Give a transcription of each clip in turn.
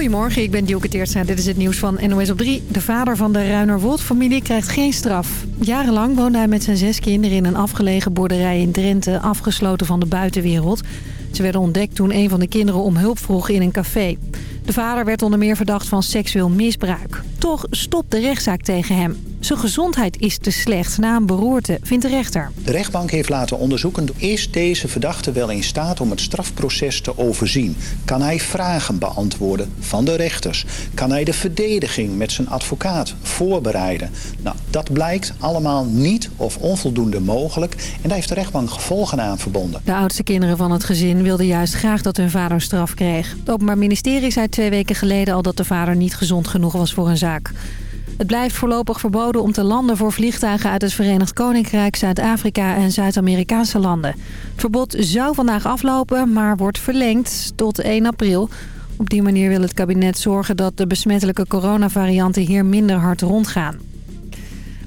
Goedemorgen, ik ben Dielke Teertstra. Dit is het nieuws van NOS op 3. De vader van de Ruinerwold-familie krijgt geen straf. Jarenlang woonde hij met zijn zes kinderen in een afgelegen boerderij in Drenthe... afgesloten van de buitenwereld. Ze werden ontdekt toen een van de kinderen om hulp vroeg in een café. De vader werd onder meer verdacht van seksueel misbruik. Toch stopt de rechtszaak tegen hem. Zijn gezondheid is te slecht na een beroerte, vindt de rechter. De rechtbank heeft laten onderzoeken... is deze verdachte wel in staat om het strafproces te overzien? Kan hij vragen beantwoorden van de rechters? Kan hij de verdediging met zijn advocaat voorbereiden? Nou, dat blijkt allemaal niet of onvoldoende mogelijk... en daar heeft de rechtbank gevolgen aan verbonden. De oudste kinderen van het gezin wilden juist graag dat hun vader straf kreeg. Het Openbaar Ministerie zei twee weken geleden al dat de vader niet gezond genoeg was voor een zaak. Het blijft voorlopig verboden om te landen voor vliegtuigen uit het Verenigd Koninkrijk, Zuid-Afrika en Zuid-Amerikaanse landen. Het verbod zou vandaag aflopen, maar wordt verlengd tot 1 april. Op die manier wil het kabinet zorgen dat de besmettelijke coronavarianten hier minder hard rondgaan.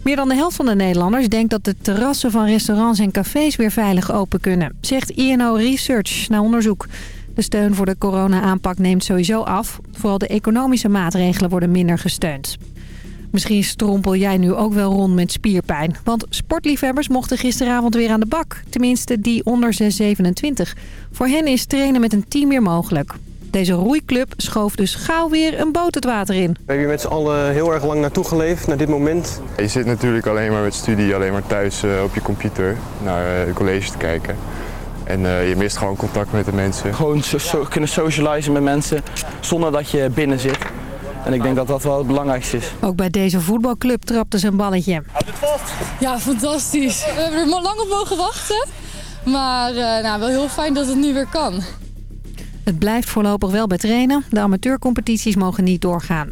Meer dan de helft van de Nederlanders denkt dat de terrassen van restaurants en cafés weer veilig open kunnen, zegt INO Research na onderzoek. De steun voor de corona-aanpak neemt sowieso af. Vooral de economische maatregelen worden minder gesteund. Misschien strompel jij nu ook wel rond met spierpijn. Want sportliefhebbers mochten gisteravond weer aan de bak. Tenminste die onder 627. Voor hen is trainen met een team weer mogelijk. Deze roeiclub schoof dus gauw weer een boot het water in. We hebben hier met z'n allen heel erg lang naartoe geleefd, naar dit moment. Je zit natuurlijk alleen maar met studie, alleen maar thuis uh, op je computer naar uh, de college te kijken. En uh, je mist gewoon contact met de mensen. Gewoon so so kunnen socializen met mensen zonder dat je binnen zit. En ik denk dat dat wel het belangrijkste is. Ook bij deze voetbalclub trapte ze een balletje. Houd het vast! Ja, fantastisch. We hebben er lang op mogen wachten. Maar uh, nou, wel heel fijn dat het nu weer kan. Het blijft voorlopig wel bij trainen. De amateurcompetities mogen niet doorgaan.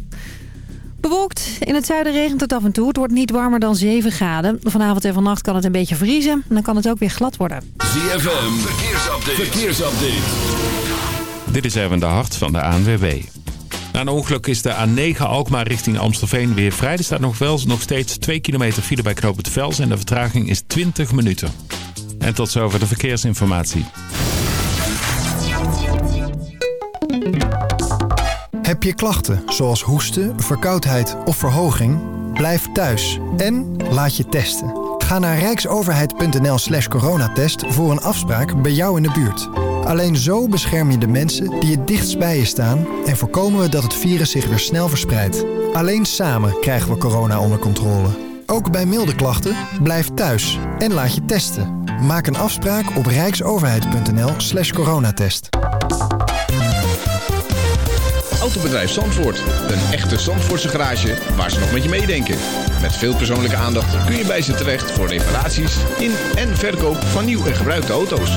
Bewolkt. In het zuiden regent het af en toe. Het wordt niet warmer dan 7 graden. Vanavond en vannacht kan het een beetje vriezen. En dan kan het ook weer glad worden. ZFM. Verkeersupdate. Verkeersupdate. Dit is even de hart van de ANWB. Na een ongeluk is de A9 Alkmaar richting Amstelveen weer vrij. Er staat nog wel nog steeds 2 kilometer file bij Knoop Vels en de vertraging is 20 minuten. En tot zover de verkeersinformatie. Heb je klachten zoals hoesten, verkoudheid of verhoging? Blijf thuis en laat je testen. Ga naar rijksoverheid.nl slash coronatest voor een afspraak bij jou in de buurt. Alleen zo bescherm je de mensen die het dichtst bij je staan... en voorkomen we dat het virus zich weer snel verspreidt. Alleen samen krijgen we corona onder controle. Ook bij milde klachten, blijf thuis en laat je testen. Maak een afspraak op rijksoverheid.nl slash coronatest. Autobedrijf Zandvoort. Een echte Zandvoortse garage waar ze nog met je meedenken. Met veel persoonlijke aandacht kun je bij ze terecht voor reparaties in en verkoop van nieuw en gebruikte auto's.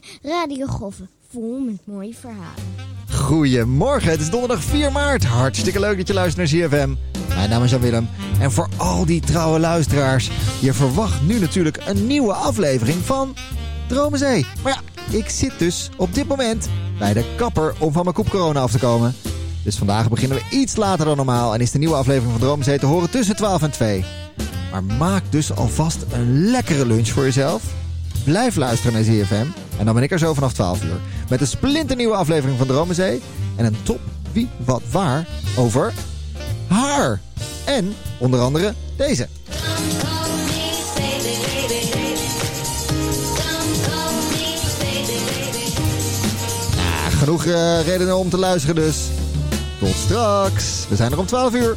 Dromenzee Radio. Vol met mooie verhalen. Goedemorgen, het is donderdag 4 maart. Hartstikke leuk dat je luistert naar ZFM. Mijn naam is Jan-Willem. En voor al die trouwe luisteraars, je verwacht nu natuurlijk een nieuwe aflevering van Dromenzee. Maar ja, ik zit dus op dit moment bij de kapper om van mijn koep corona af te komen. Dus vandaag beginnen we iets later dan normaal en is de nieuwe aflevering van Dromenzee te horen tussen 12 en 2. Maar maak dus alvast een lekkere lunch voor jezelf. Blijf luisteren naar ZFM en dan ben ik er zo vanaf 12 uur. Met een splinternieuwe aflevering van Dromenzee en een top wie wat waar over haar. En onder andere deze. Nou, genoeg uh, redenen om te luisteren dus. Tot straks. We zijn er om 12 uur.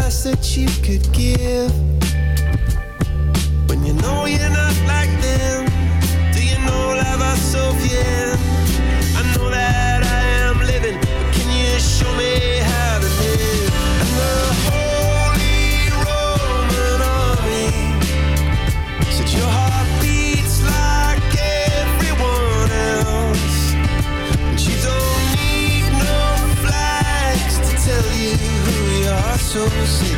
best that you could give. so sick.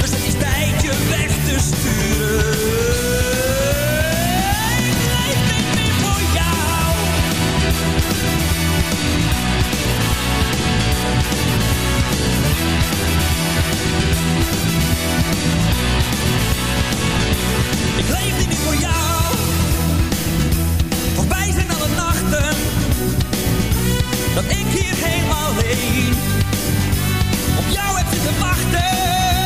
Dus het is tijd je weg te sturen. Ik leef niet meer voor jou. Ik leef niet meer voor jou. Voorbij zijn alle nachten dat ik hier helemaal alleen op jou heb zitten wachten.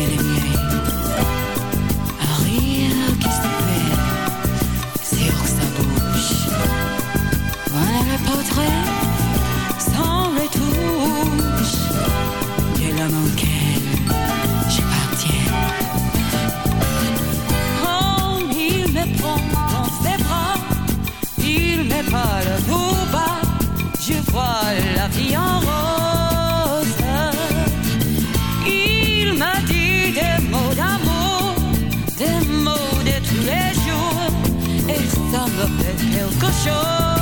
Baisser les disco show.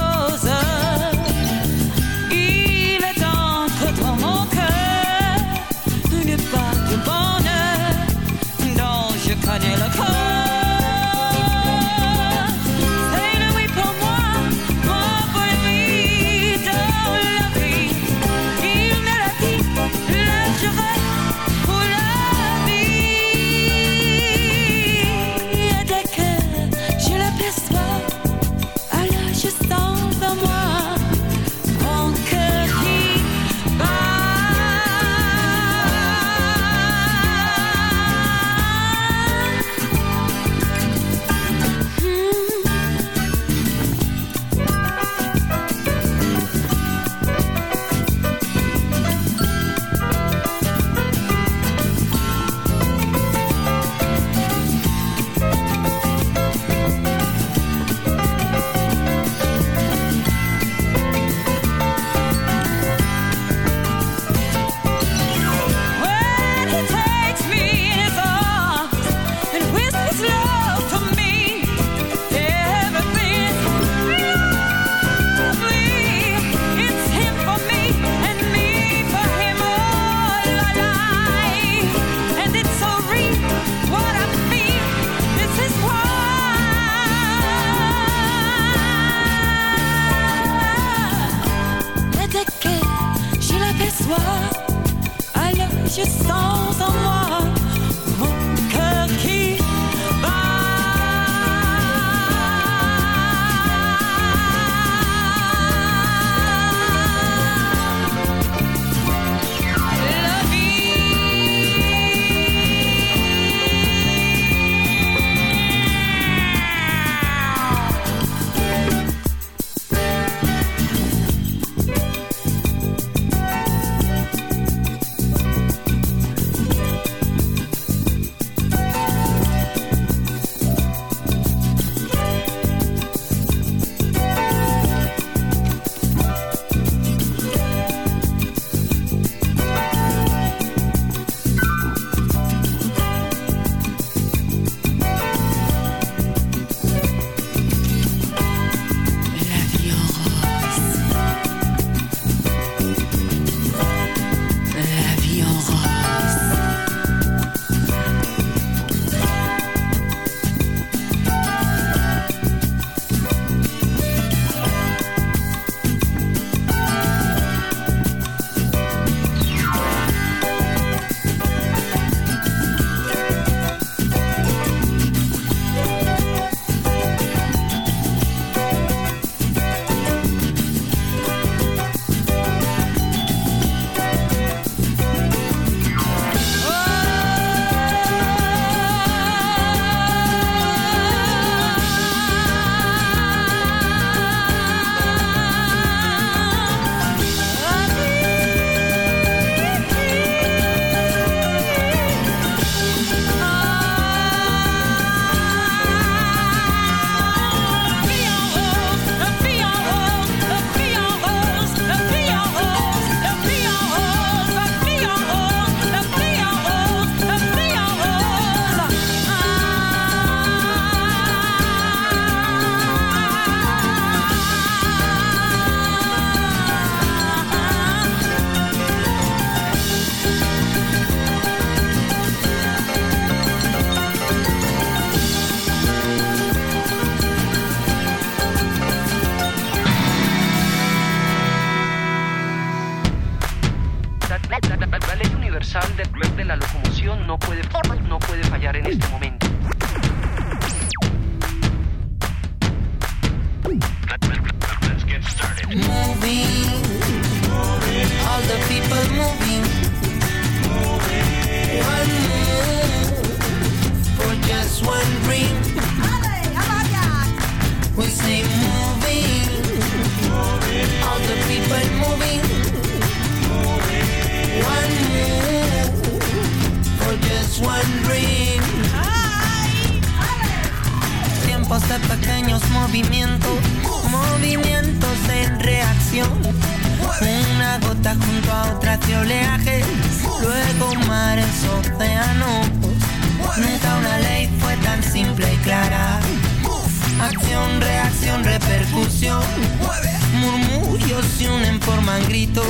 Gritos.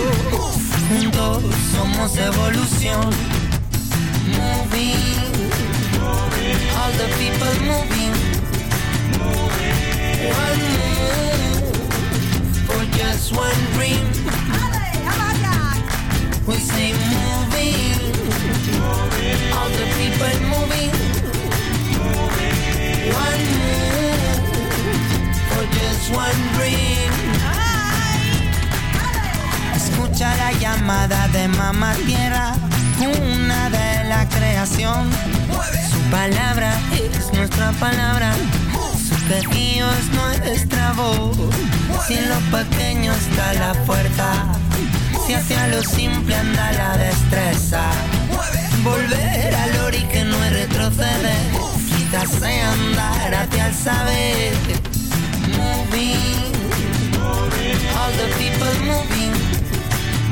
Juntos somos evolución. Moving, all the people moving. One move for just one dream. We say moving, all the people moving. One move for just one dream. Escucha la llamada de mamá tierra, una de la creación. Su palabra es nuestra palabra, su quejío es nuestra voz. Si en lo pequeño está la fuerza, si hacia lo simple anda la destreza. Volver al ori que no quizás sea andar hacia el saber. Moving, all the people moving.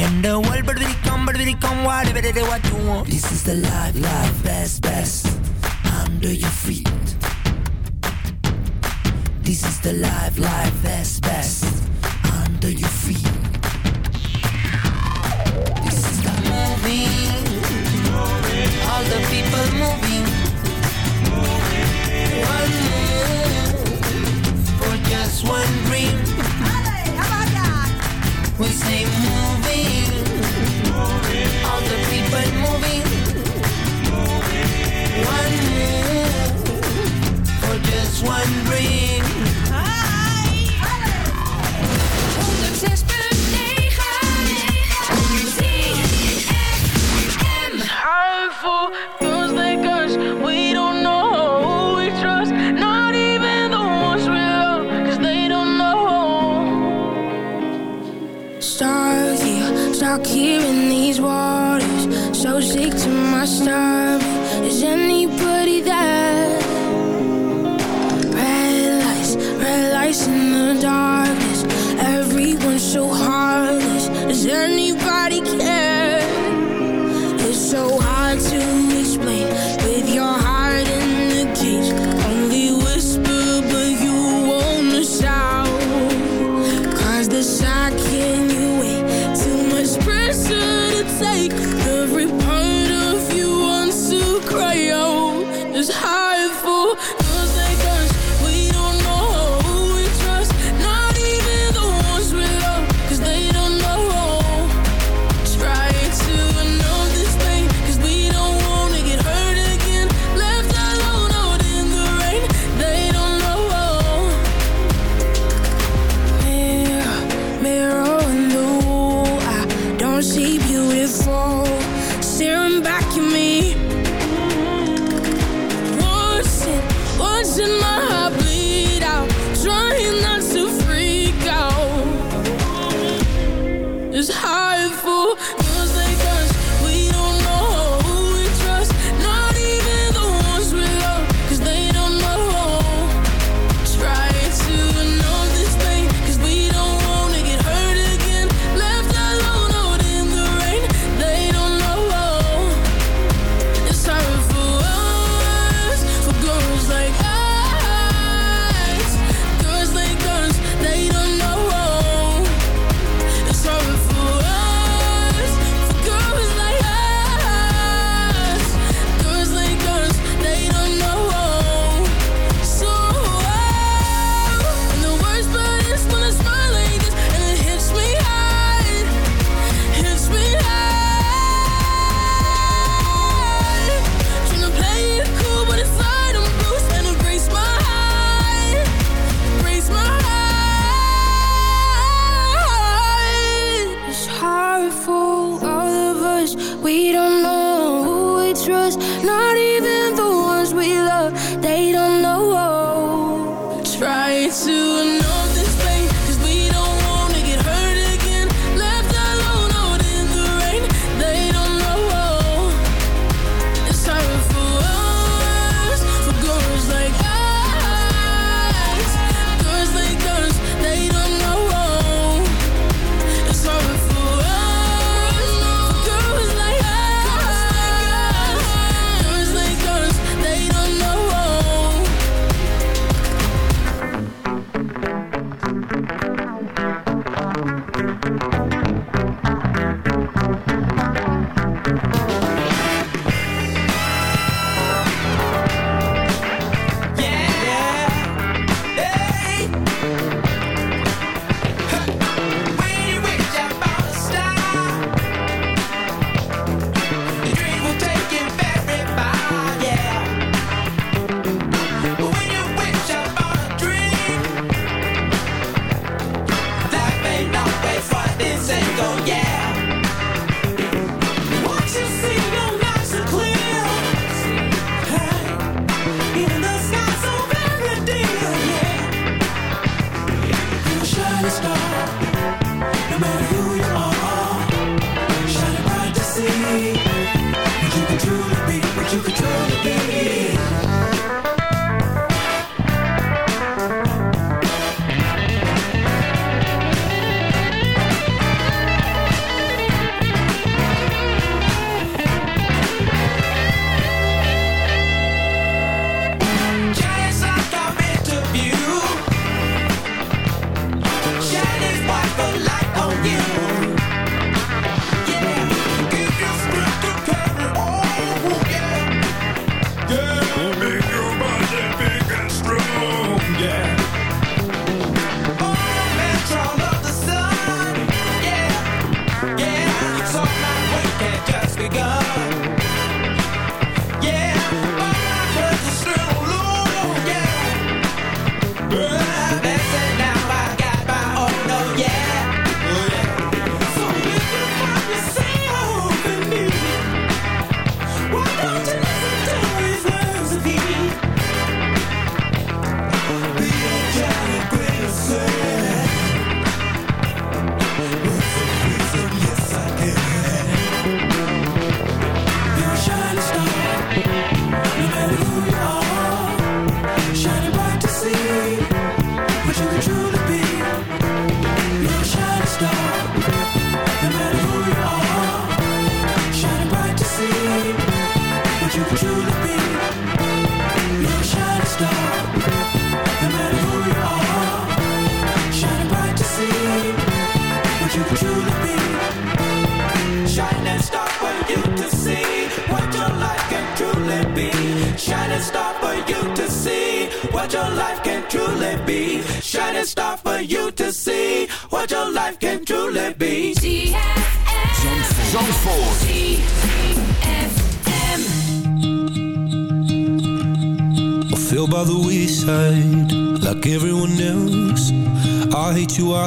In the world, but we come, but we come, whatever they what you want. This is the life, life, best, best, under your feet. This is the life, life, best, best, under your feet. This is the movie, all the people move.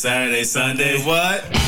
Saturday, Sunday, what?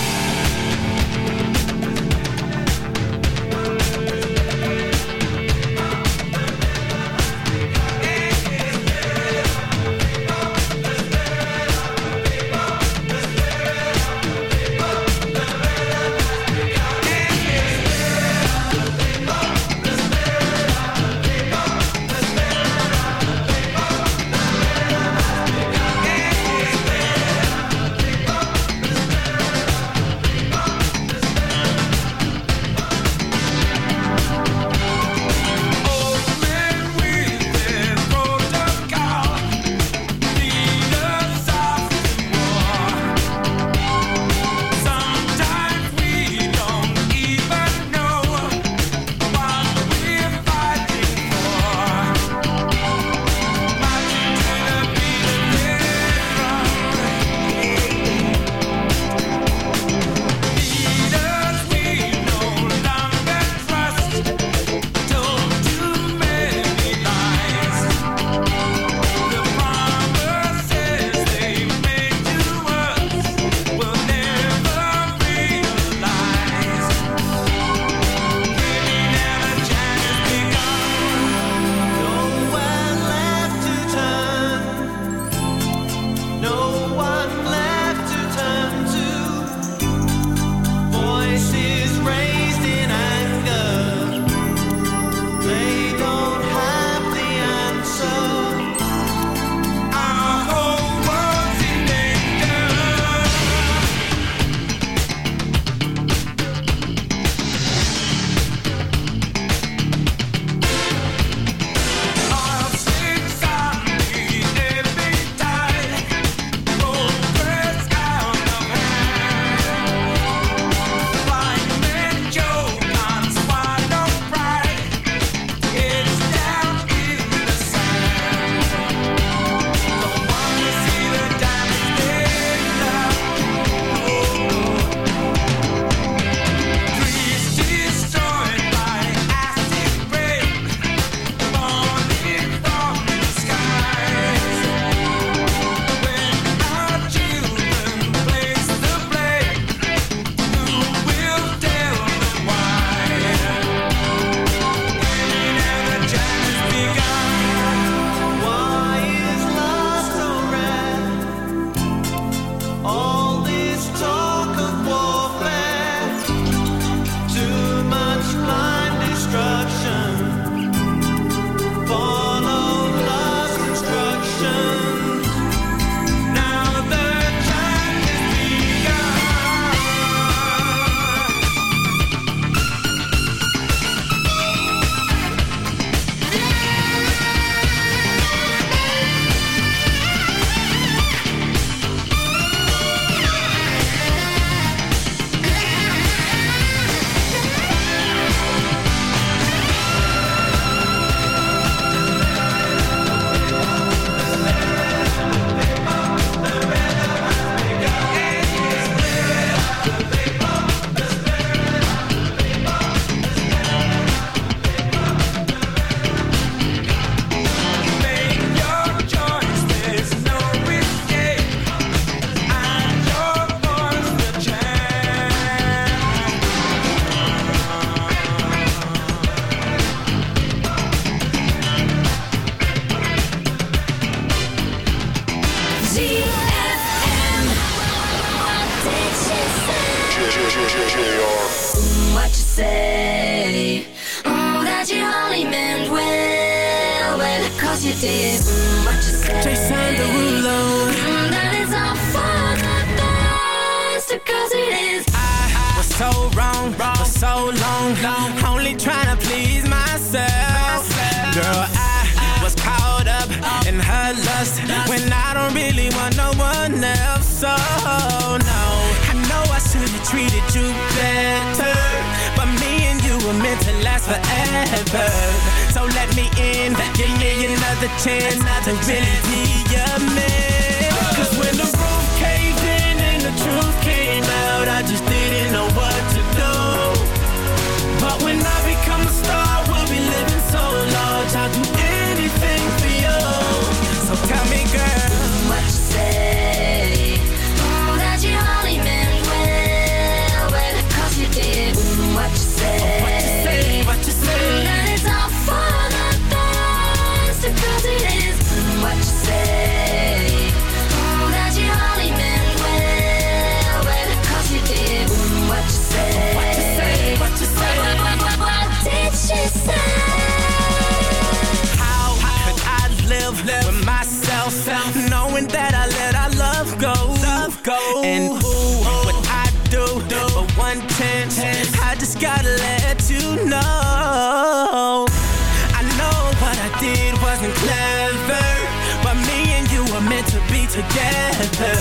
together.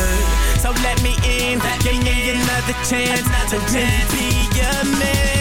So let me in, let give me, in. another chance another to chance. be your man.